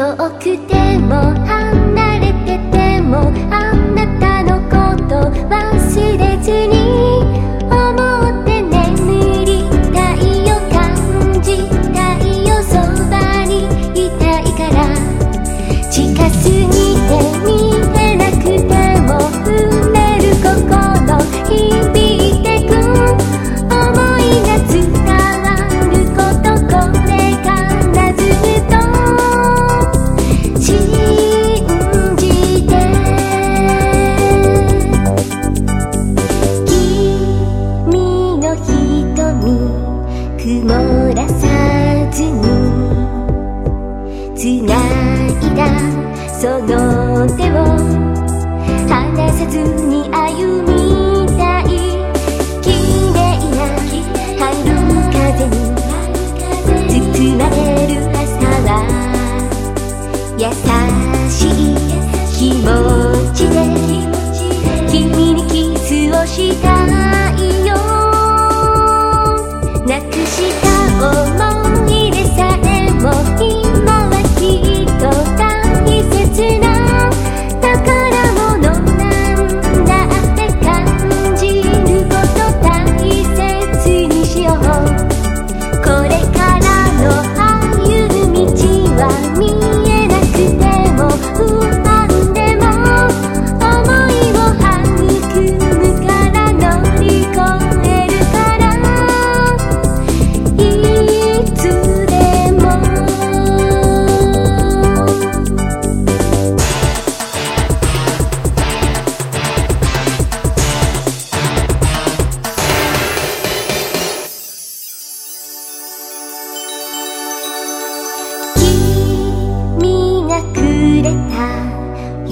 遠くても離れててもその手を離さずに歩みたい。綺麗な春の風に包まれる朝は優しい気持ちで君にキスをしたいよなくした想い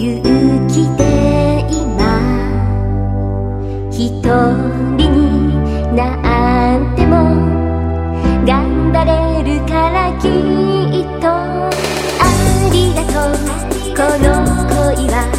勇気で今一人になんても頑張れるからきっと。ありがとうこの恋は。